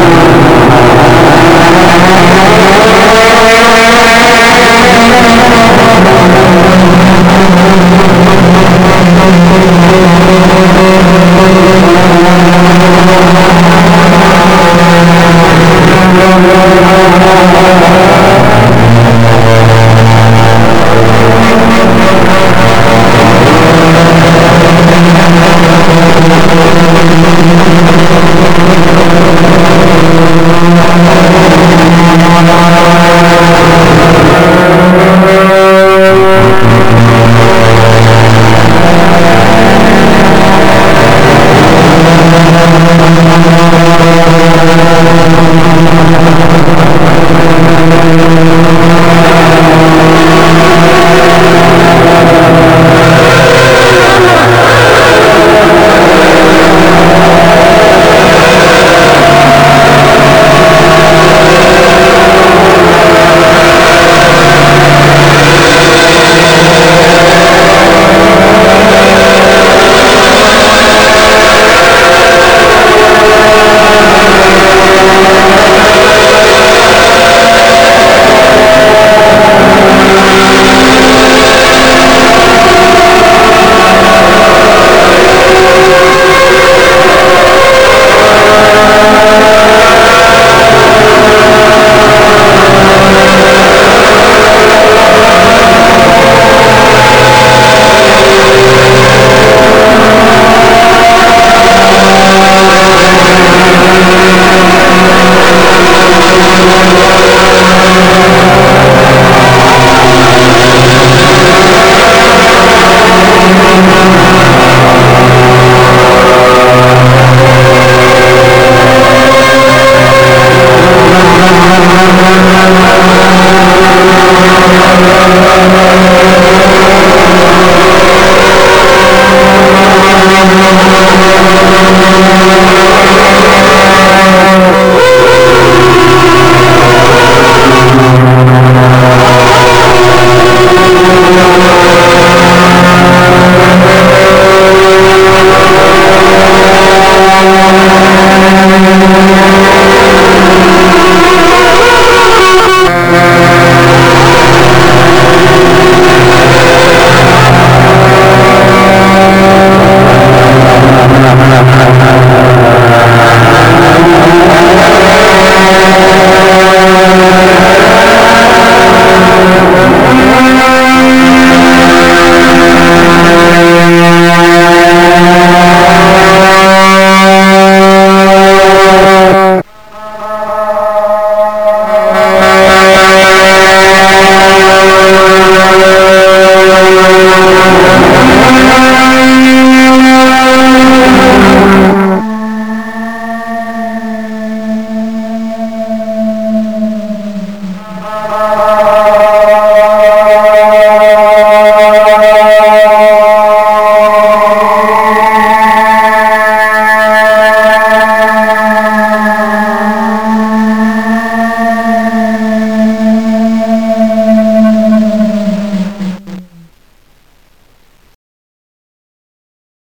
Аллах.